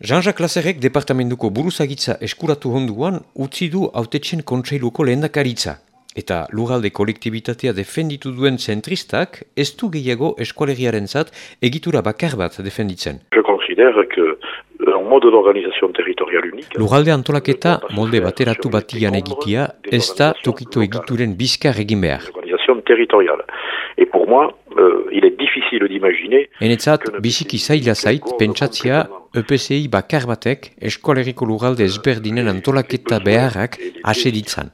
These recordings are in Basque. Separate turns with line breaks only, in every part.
Jean-Jacques Lazerrek departamentuko buruzagitza eskuratu honduan utzi du autetxen kontseiluko lehendakaritza. Eta lugalde kolektibitatea defenditu duen zentristak ez du gehiago eskualegiaren zat egitura bakar bat defenditzen.
Je considère que
Lugalde antolaketa molde bateratu batian egitia ez da tokito egituren bizkar egin behar.
Et pour moi, euh, il est difficile d'imaginer...
Enetzat, biziki zaila zait, pentsatzia EPCI bakar batek eskoleriko lugalde ezberdinen antolaketa beharrak ase ditzan.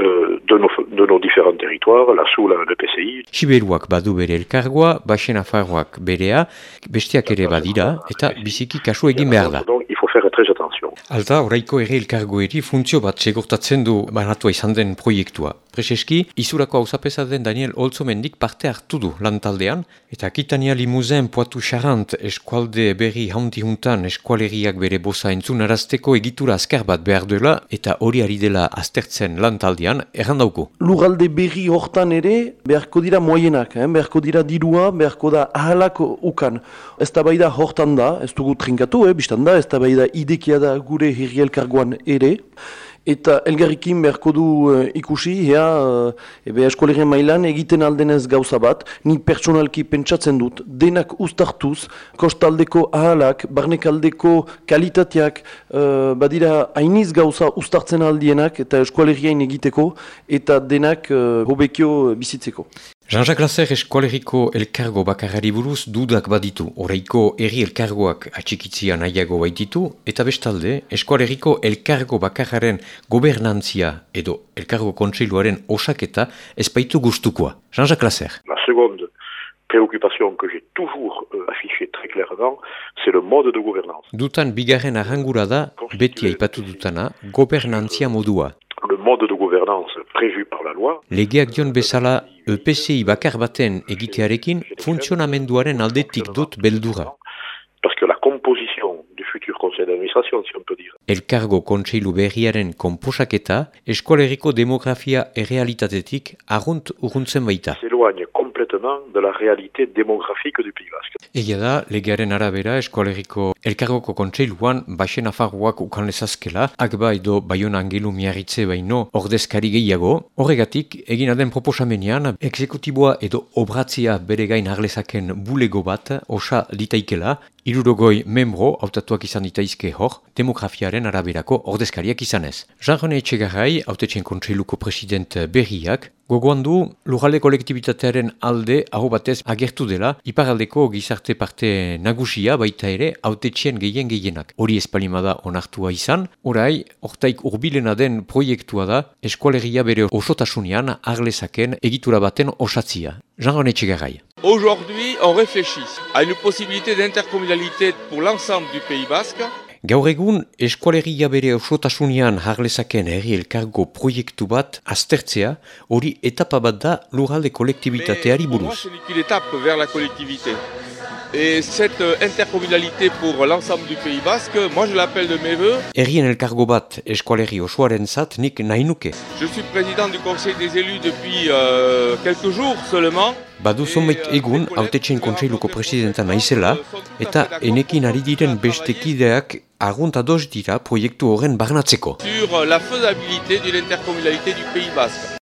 Euh, de, nos, de nos différents territoires, la SULA, l'EPCI...
Siberuak badu bere elkargoa, Baxen Afarroak berea, bestiak ere badira, eta biziki kasu egin behar da.
Donc, il faut faire très attention.
Alta, oraiko ere elkargoeri funtzio bat segurtatzen du banatua izan den proiektua. Prezeski, izurako hausapesa den Daniel Olzomendik parte hartu du lantaldean, eta Kitania Limuzen poatu charant eskualde berri haundi juntan eskualeriak bere bosa entzun arazteko egitura azkar bat behar duela, eta hori ari dela aztertzen lantaldean, errandauko.
Lugalde berri hortan ere, beharko dira moienak, eh? beharko dira dirua, beharko da ahalak ukan. Ez da bai da hortan da, ez dugu trinkatu, eh? biztan da, ez da bai da idekia da gure herri elkargoan ere, Eta elgarrikin beharko du uh, ikusi, ea, uh, ebe eskolegien mailan egiten aldenez gauza bat, ni personalki pentsatzen dut, denak ustartuz, kostaldeko ahalak, barnekaldeko kalitateak, uh, badira hainiz gauza ustartzen aldienak eta eskolegiain egiteko, eta denak uh, hobekio bizitzeko.
Jean-Jacques Lasser eskualeriko elkargo bakarari buruz dudak baditu, oraiko erri elkargoak atxikitzia nahiago baititu, eta bestalde, eskualeriko elkargo bakararen gobernantzia edo elkargo kontseiluaren osaketa ezpaitu gustukoa. Jean-Jacques Lasser.
La seconde préoccupation que j'ai toujours euh, affichée très clairement, c'est le mode de gouvernance.
Dutan bigarren arrangura da, beti aipatu dutana, gobernantzia modua.
Le mode de gouvernance prévu par la loi...
Legeak dion bezala EPCI bakar baten egitearekin funtzionamenduaren aldetik dut beldura.
Parce que la composition du futur conseil d'administration, si on peut dire.
Elkargo kontseilu berriaren komposaketa, eskoleriko demografia errealitatetik argunt urruntzen baita.
S'éloigne complètement de la réalité démographique du Pays Basque.
Egia da, legearen arabera eskoleriko elkargoko kontseiluan baxen afarroak ukan lezazkela, akba edo baion angelu miarritze baino ordezkari gehiago, horregatik egina den proposamenean ekzekutiboa edo obratzia bere gain harlezaken bulego bat osa ditaikela, irurogoi membro hautatuak izan ditaizke hor, demografiaren araberako ordezkariak izanez. Jean-René Etxegarrai, autetxen kontseiluko president berriak, Gogoan du, lujalde kolektibitatearen alde aho batez agertu dela, iparaldeko gizarte parte nagusia baita ere autetxien gehien gehienak. Hori espalimada onartua izan, orai, ortaik urbilena den proiektua da, eskualegia bere osotasunean arlezaken egitura baten osatzia. Jean-René Etxegarrai.
Aujourd'hui, on réfléchit à une possibilité d'intercommunalité pour l'ensemble du Pays Basque.
Gaur egun, eskualegia bere osotasunean harlezaken herri elkargo proiektu bat aztertzea, hori etapa bat da lugalde kolektibitateari buruz.
Et cette euh, intercommunalité pour l'ensemble du Pays Basque, moi je l'appelle de mes voeux.
Herrien elkargo bat eskualerri osoaren zat nik nahi nuke.
Je suis président du Conseil des élus depuis euh, quelques jours seulement.
Badu zonbait egun, autetxen kontseiluko presidenta naizela, eta enekin ari diren beste kideak argunt ados dira proiektu horren barnatzeko.
sur la faisabilité d'une intercommunalité du Pays Basque.